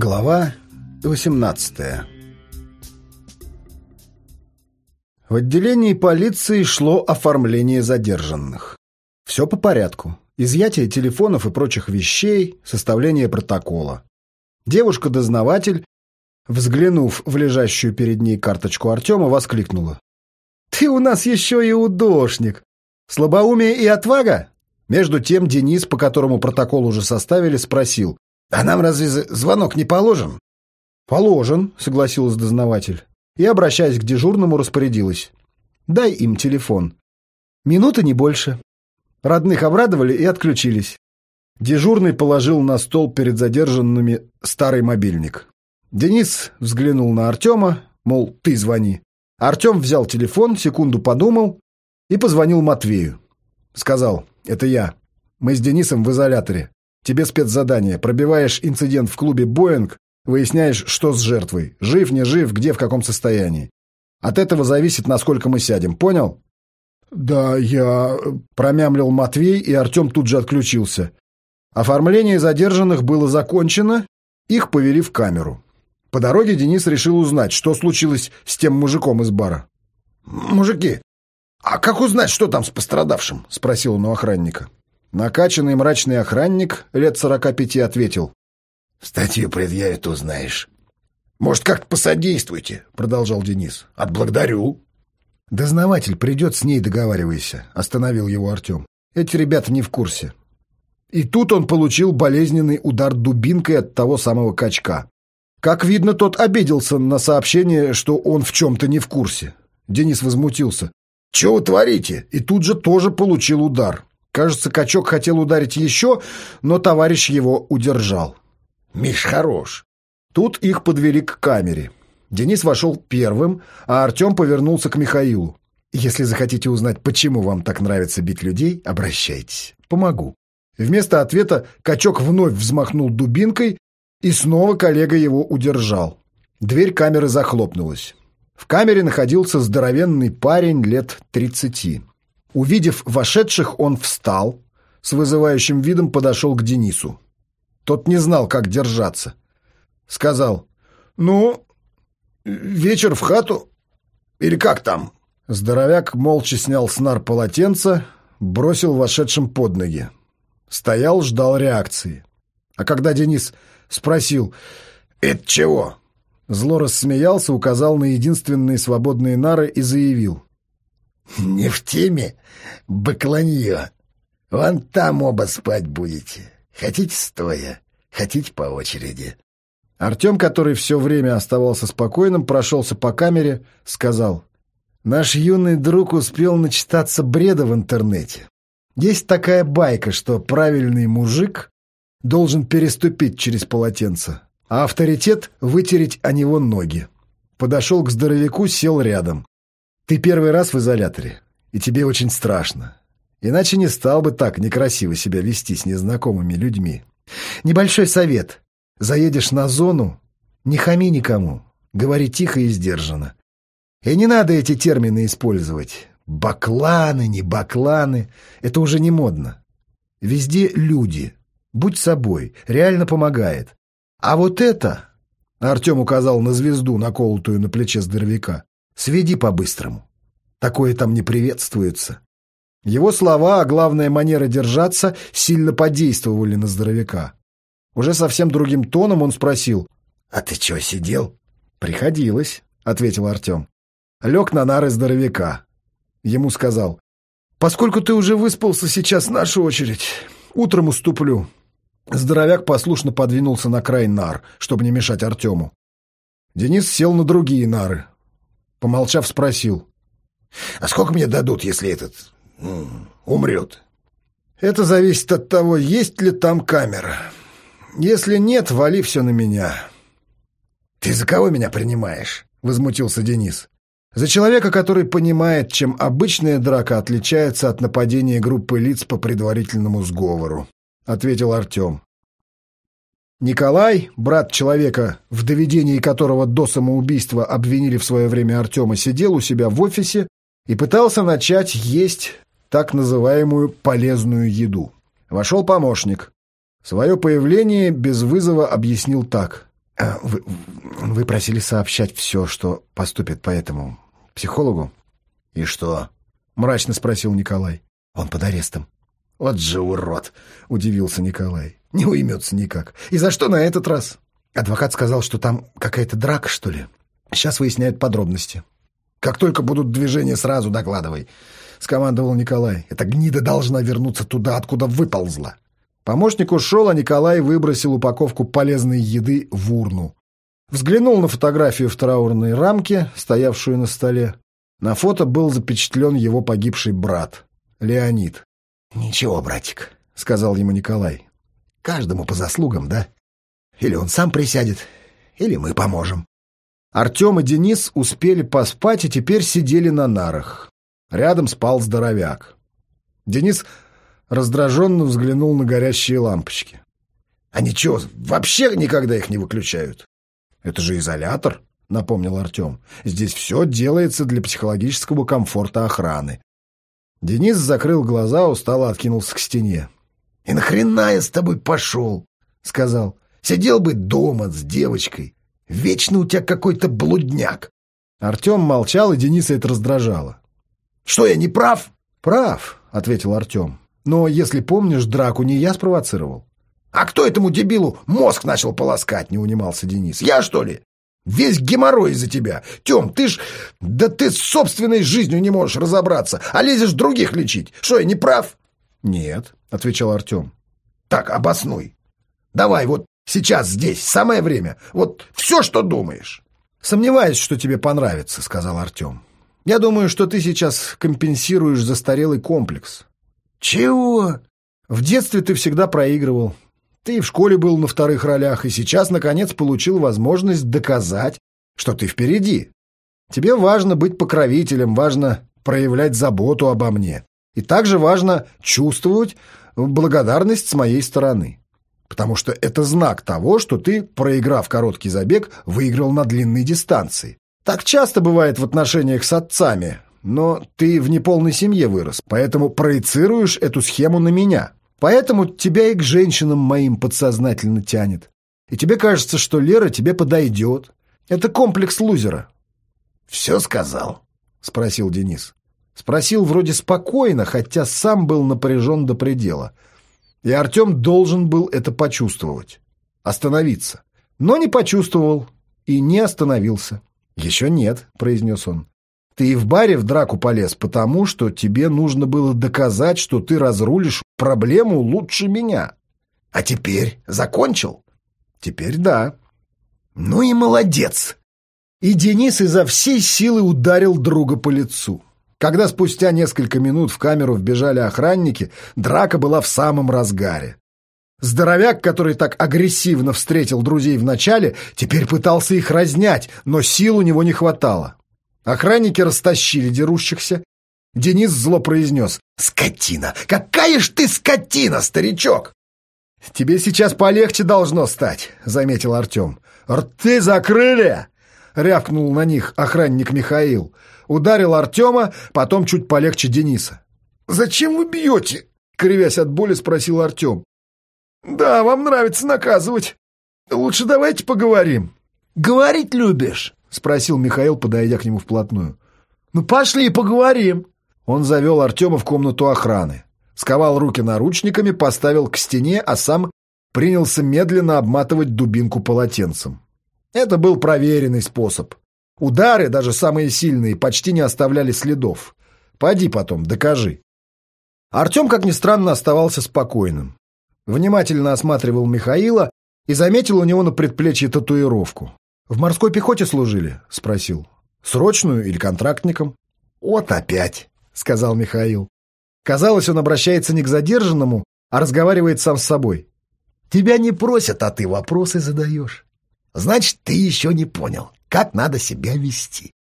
Глава 18 В отделении полиции шло оформление задержанных. Все по порядку. Изъятие телефонов и прочих вещей, составление протокола. Девушка-дознаватель, взглянув в лежащую перед ней карточку Артема, воскликнула. «Ты у нас еще и удошник! Слабоумие и отвага?» Между тем Денис, по которому протокол уже составили, спросил. «А нам разве звонок не положен?» «Положен», — согласилась дознаватель. И, обращаясь к дежурному, распорядилась. «Дай им телефон. Минуты не больше». Родных обрадовали и отключились. Дежурный положил на стол перед задержанными старый мобильник. Денис взглянул на Артема, мол, ты звони. Артем взял телефон, секунду подумал и позвонил Матвею. Сказал, это я. Мы с Денисом в изоляторе. Тебе спецзадание. Пробиваешь инцидент в клубе «Боинг», выясняешь, что с жертвой. Жив, не жив, где, в каком состоянии. От этого зависит, насколько мы сядем. Понял? «Да, я...» — промямлил Матвей, и Артем тут же отключился. Оформление задержанных было закончено, их повели в камеру. По дороге Денис решил узнать, что случилось с тем мужиком из бара. «Мужики, а как узнать, что там с пострадавшим?» — спросил он у охранника. Накачанный мрачный охранник лет сорока пяти ответил. «Статью предъявит, узнаешь». «Может, как-то посодействуйте», — продолжал Денис. «Отблагодарю». «Дознаватель придет, с ней договаривайся», — остановил его Артем. «Эти ребята не в курсе». И тут он получил болезненный удар дубинкой от того самого качка. Как видно, тот обиделся на сообщение, что он в чем-то не в курсе. Денис возмутился. «Чего вы творите?» И тут же тоже получил удар. Кажется, качок хотел ударить еще, но товарищ его удержал. «Миш хорош». Тут их подвели к камере. Денис вошел первым, а Артем повернулся к Михаилу. «Если захотите узнать, почему вам так нравится бить людей, обращайтесь. Помогу». Вместо ответа качок вновь взмахнул дубинкой, и снова коллега его удержал. Дверь камеры захлопнулась. В камере находился здоровенный парень лет тридцати. Увидев вошедших, он встал, с вызывающим видом подошел к Денису. Тот не знал, как держаться. Сказал, «Ну, вечер в хату? Или как там?» Здоровяк молча снял с нар полотенца, бросил вошедшим под ноги. Стоял, ждал реакции. А когда Денис спросил «Это чего?» Зло рассмеялся, указал на единственные свободные нары и заявил «Не в теме, бакланье. Вон там оба спать будете. Хотите стоя, хотите по очереди». Артем, который все время оставался спокойным, прошелся по камере, сказал «Наш юный друг успел начитаться бреда в интернете. Есть такая байка, что правильный мужик должен переступить через полотенце, а авторитет вытереть о него ноги. Подошел к здоровяку, сел рядом. Ты первый раз в изоляторе, и тебе очень страшно. Иначе не стал бы так некрасиво себя вести с незнакомыми людьми. Небольшой совет. Заедешь на зону, не хами никому. Говори тихо и сдержанно. И не надо эти термины использовать. Бакланы, не бакланы. Это уже не модно. Везде люди. Будь собой. Реально помогает. А вот это... Артем указал на звезду, наколотую на плече здоровяка. «Сведи по-быстрому. Такое там не приветствуется». Его слова, а главная манера держаться, сильно подействовали на здоровяка. Уже совсем другим тоном он спросил. «А ты чего сидел?» «Приходилось», — ответил Артем. Лег на нары здоровяка. Ему сказал. «Поскольку ты уже выспался, сейчас наша очередь. Утром уступлю. Здоровяк послушно подвинулся на край нар, чтобы не мешать Артему. Денис сел на другие нары. Помолчав, спросил. «А сколько мне дадут, если этот умрет?» «Это зависит от того, есть ли там камера. Если нет, вали все на меня». «Ты за кого меня принимаешь?» — возмутился Денис. «За человека, который понимает, чем обычная драка отличается от нападения группы лиц по предварительному сговору», — ответил Артем. Николай, брат человека, в доведении которого до самоубийства обвинили в свое время Артема, сидел у себя в офисе и пытался начать есть так называемую полезную еду. Вошел помощник. Свое появление без вызова объяснил так. А вы, вы просили сообщать все, что поступит по этому психологу? И что? Мрачно спросил Николай. Он под арестом. Вот же урод! Удивился Николай. Не уймется никак. И за что на этот раз? Адвокат сказал, что там какая-то драка, что ли. Сейчас выясняют подробности. Как только будут движения, сразу докладывай. Скомандовал Николай. Эта гнида должна вернуться туда, откуда выползла. Помощник ушел, а Николай выбросил упаковку полезной еды в урну. Взглянул на фотографию в траурной рамке, стоявшую на столе. На фото был запечатлен его погибший брат, Леонид. «Ничего, братик», — сказал ему Николай. «Каждому по заслугам, да? Или он сам присядет, или мы поможем». Артем и Денис успели поспать и теперь сидели на нарах. Рядом спал здоровяк. Денис раздраженно взглянул на горящие лампочки. «Они что, вообще никогда их не выключают?» «Это же изолятор», — напомнил Артем. «Здесь все делается для психологического комфорта охраны». Денис закрыл глаза, устало откинулся к стене. «И нахрена я с тобой пошел?» — сказал. «Сидел бы дома с девочкой. Вечно у тебя какой-то блудняк». Артем молчал, и Дениса это раздражало. «Что, я не прав?» «Прав», — ответил Артем. Но, если помнишь, драку не я спровоцировал. «А кто этому дебилу мозг начал полоскать?» — не унимался Денис. «Я, что ли? Весь геморрой из-за тебя. Тем, ты ж... Да ты с собственной жизнью не можешь разобраться, а лезешь других лечить. Что, я не прав?» «Нет», — отвечал Артем. «Так, обоснуй. Давай, вот сейчас здесь, самое время. Вот все, что думаешь». «Сомневаюсь, что тебе понравится», — сказал Артем. «Я думаю, что ты сейчас компенсируешь застарелый комплекс. «Чего?» «В детстве ты всегда проигрывал. Ты в школе был на вторых ролях, и сейчас, наконец, получил возможность доказать, что ты впереди. Тебе важно быть покровителем, важно проявлять заботу обо мне. И также важно чувствовать благодарность с моей стороны. Потому что это знак того, что ты, проиграв короткий забег, выиграл на длинной дистанции. Так часто бывает в отношениях с отцами, но ты в неполной семье вырос, поэтому проецируешь эту схему на меня. Поэтому тебя и к женщинам моим подсознательно тянет. И тебе кажется, что Лера тебе подойдет. Это комплекс лузера». «Все сказал?» — спросил Денис. Спросил вроде спокойно, хотя сам был напряжен до предела. И Артем должен был это почувствовать. Остановиться. Но не почувствовал и не остановился. «Еще нет», — произнес он. Ты и в баре в драку полез, потому что тебе нужно было доказать, что ты разрулишь проблему лучше меня. А теперь закончил? Теперь да. Ну и молодец. И Денис изо всей силы ударил друга по лицу. Когда спустя несколько минут в камеру вбежали охранники, драка была в самом разгаре. Здоровяк, который так агрессивно встретил друзей вначале, теперь пытался их разнять, но сил у него не хватало. Охранники растащили дерущихся. Денис зло произнес. «Скотина! Какая ж ты скотина, старичок!» «Тебе сейчас полегче должно стать», — заметил Артем. «Рты закрыли!» — рявкнул на них охранник Михаил. Ударил Артема, потом чуть полегче Дениса. «Зачем вы бьете?» — кривясь от боли, спросил Артем. «Да, вам нравится наказывать. Лучше давайте поговорим». «Говорить любишь?» — спросил Михаил, подойдя к нему вплотную. «Ну, пошли и поговорим!» Он завел Артема в комнату охраны, сковал руки наручниками, поставил к стене, а сам принялся медленно обматывать дубинку полотенцем. Это был проверенный способ. Удары, даже самые сильные, почти не оставляли следов. Пойди потом, докажи. Артем, как ни странно, оставался спокойным. Внимательно осматривал Михаила и заметил у него на предплечье татуировку. «В морской пехоте служили?» — спросил. «Срочную или контрактником?» «Вот опять», — сказал Михаил. Казалось, он обращается не к задержанному, а разговаривает сам с собой. «Тебя не просят, а ты вопросы задаешь. Значит, ты еще не понял, как надо себя вести.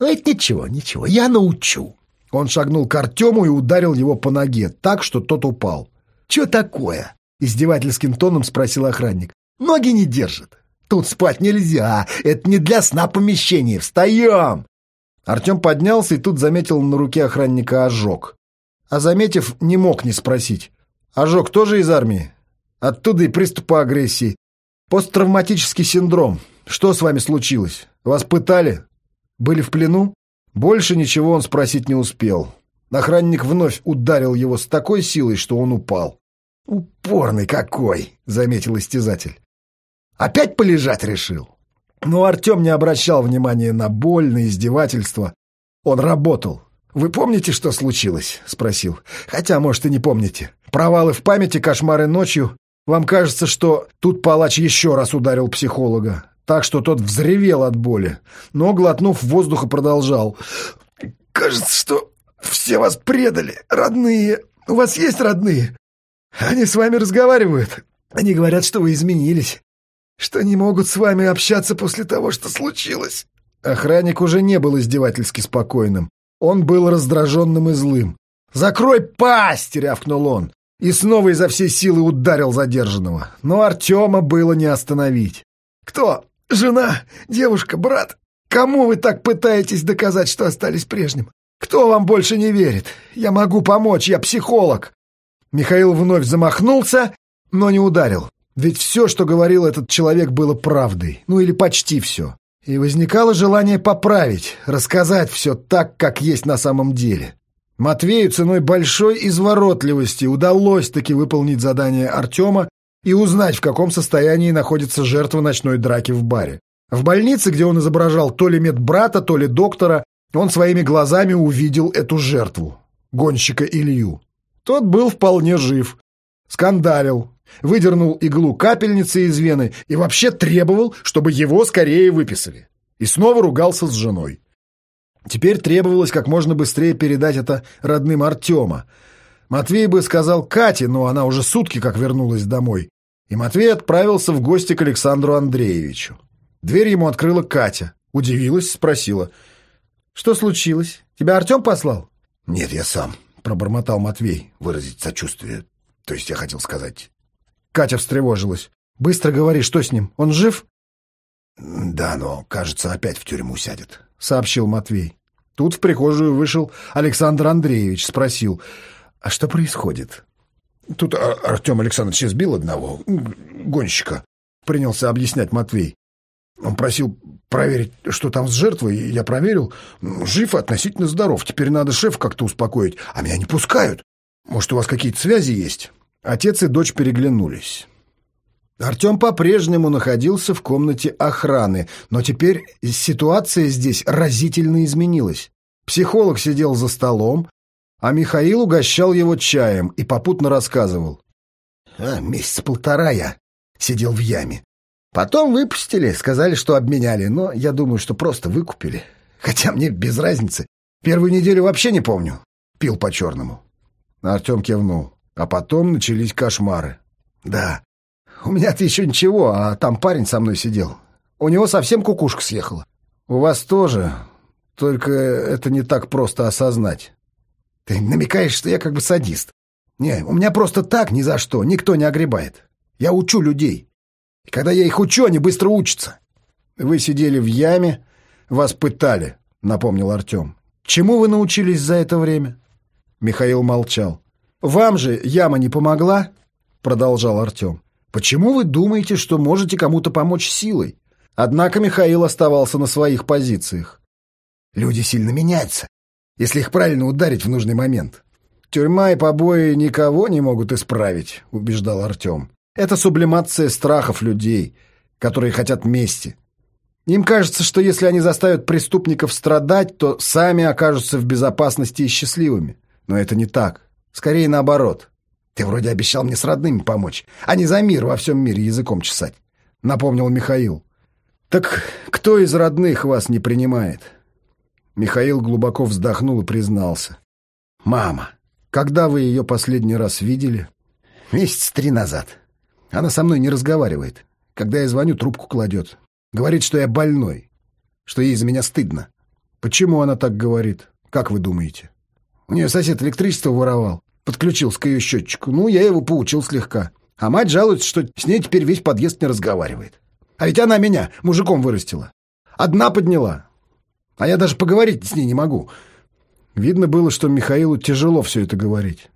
Ну, это ничего, ничего, я научу». Он шагнул к Артему и ударил его по ноге, так, что тот упал. «Че такое?» — издевательским тоном спросил охранник. «Ноги не держат. Тут спать нельзя. Это не для сна помещение. Встаем!» Артем поднялся и тут заметил на руке охранника ожог. А заметив, не мог не спросить. «Ожог тоже из армии?» Оттуда и приступы агрессии. Посттравматический синдром. Что с вами случилось? Вас пытали? Были в плену?» Больше ничего он спросить не успел. Охранник вновь ударил его с такой силой, что он упал. «Упорный какой!» — заметил истязатель. «Опять полежать решил?» Но Артем не обращал внимания на боль, на издевательство. Он работал. «Вы помните, что случилось?» — спросил. «Хотя, может, и не помните. Провалы в памяти, кошмары ночью. Вам кажется, что тут палач еще раз ударил психолога, так что тот взревел от боли, но, глотнув воздуха, продолжал. «Кажется, что все вас предали, родные. У вас есть родные? Они с вами разговаривают. Они говорят, что вы изменились, что не могут с вами общаться после того, что случилось». Охранник уже не был издевательски спокойным. Он был раздраженным и злым. «Закрой пасть!» — рявкнул он. И снова изо всей силы ударил задержанного. Но Артема было не остановить. «Кто? Жена? Девушка? Брат? Кому вы так пытаетесь доказать, что остались прежним? Кто вам больше не верит? Я могу помочь, я психолог!» Михаил вновь замахнулся, но не ударил. Ведь все, что говорил этот человек, было правдой. Ну или почти все. И возникало желание поправить, рассказать все так, как есть на самом деле. Матвею ценой большой изворотливости удалось таки выполнить задание Артема и узнать, в каком состоянии находится жертва ночной драки в баре. В больнице, где он изображал то ли медбрата, то ли доктора, он своими глазами увидел эту жертву — гонщика Илью. Тот был вполне жив, скандалил, выдернул иглу капельницы из вены и вообще требовал, чтобы его скорее выписали. И снова ругался с женой. Теперь требовалось как можно быстрее передать это родным Артема. Матвей бы сказал Кате, но она уже сутки как вернулась домой. И Матвей отправился в гости к Александру Андреевичу. Дверь ему открыла Катя. Удивилась, спросила. «Что случилось? Тебя Артем послал?» «Нет, я сам», — пробормотал Матвей, выразить сочувствие. То есть я хотел сказать... Катя встревожилась. «Быстро говори, что с ним? Он жив?» «Да, но, кажется, опять в тюрьму сядет», — сообщил Матвей. Тут в прихожую вышел Александр Андреевич, спросил, «А что происходит?» «Тут Артем Александрович избил одного гонщика», — принялся объяснять Матвей. Он просил проверить, что там с жертвой, я проверил. Жив относительно здоров. Теперь надо шеф как-то успокоить, а меня не пускают. Может, у вас какие-то связи есть?» Отец и дочь переглянулись. Артем по-прежнему находился в комнате охраны, но теперь ситуация здесь разительно изменилась. Психолог сидел за столом, а Михаил угощал его чаем и попутно рассказывал. А, месяца полтора я сидел в яме. Потом выпустили, сказали, что обменяли, но я думаю, что просто выкупили. Хотя мне без разницы. Первую неделю вообще не помню. Пил по-черному. Артем кивнул. А потом начались кошмары. Да. У меня-то еще ничего, а там парень со мной сидел. У него совсем кукушка съехала. У вас тоже, только это не так просто осознать. Ты намекаешь, что я как бы садист. Не, у меня просто так ни за что, никто не огребает. Я учу людей. И когда я их учу, они быстро учатся. Вы сидели в яме, вас пытали, напомнил Артем. Чему вы научились за это время? Михаил молчал. «Вам же яма не помогла?» — продолжал Артем. «Почему вы думаете, что можете кому-то помочь силой?» Однако Михаил оставался на своих позициях. «Люди сильно меняются, если их правильно ударить в нужный момент». «Тюрьма и побои никого не могут исправить», — убеждал Артем. «Это сублимация страхов людей, которые хотят мести. Им кажется, что если они заставят преступников страдать, то сами окажутся в безопасности и счастливыми. Но это не так. Скорее наоборот. Ты вроде обещал мне с родными помочь, а не за мир во всем мире языком чесать, — напомнил Михаил. Так кто из родных вас не принимает? Михаил глубоко вздохнул и признался. Мама. Когда вы ее последний раз видели? Месяц три назад. Она со мной не разговаривает. Когда я звоню, трубку кладет. Говорит, что я больной, что ей за меня стыдно. Почему она так говорит? Как вы думаете? У нее сосед электричество воровал. Подключился к ее счетчику. Ну, я его поучил слегка. А мать жалуется, что с ней теперь весь подъезд не разговаривает. А ведь она меня мужиком вырастила. Одна подняла. А я даже поговорить с ней не могу. Видно было, что Михаилу тяжело все это говорить.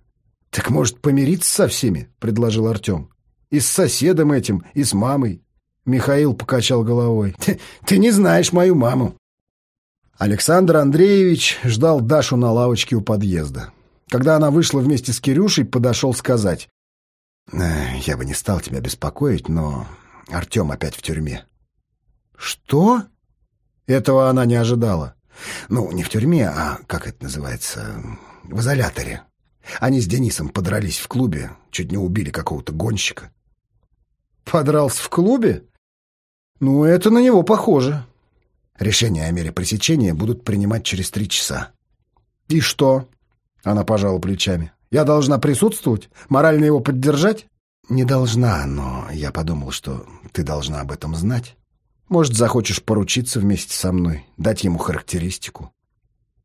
«Так, может, помириться со всеми?» — предложил Артем. «И с соседом этим, и с мамой. Михаил покачал головой. «Ты, ты не знаешь мою маму». Александр Андреевич ждал Дашу на лавочке у подъезда. Когда она вышла вместе с Кирюшей, подошел сказать. «Я бы не стал тебя беспокоить, но Артем опять в тюрьме». «Что?» Этого она не ожидала. «Ну, не в тюрьме, а, как это называется, в изоляторе. Они с Денисом подрались в клубе, чуть не убили какого-то гонщика». «Подрался в клубе? Ну, это на него похоже». Решение о мере пресечения будут принимать через три часа. «И что?» Она пожала плечами. «Я должна присутствовать? Морально его поддержать?» «Не должна, но я подумал, что ты должна об этом знать. Может, захочешь поручиться вместе со мной, дать ему характеристику?»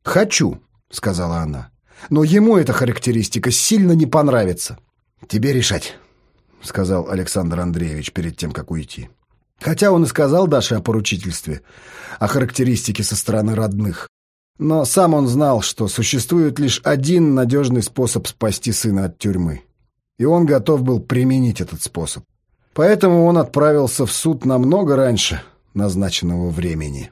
«Хочу», — сказала она. «Но ему эта характеристика сильно не понравится». «Тебе решать», — сказал Александр Андреевич перед тем, как уйти. Хотя он и сказал Даше о поручительстве, о характеристике со стороны родных. Но сам он знал, что существует лишь один надежный способ спасти сына от тюрьмы. И он готов был применить этот способ. Поэтому он отправился в суд намного раньше назначенного времени.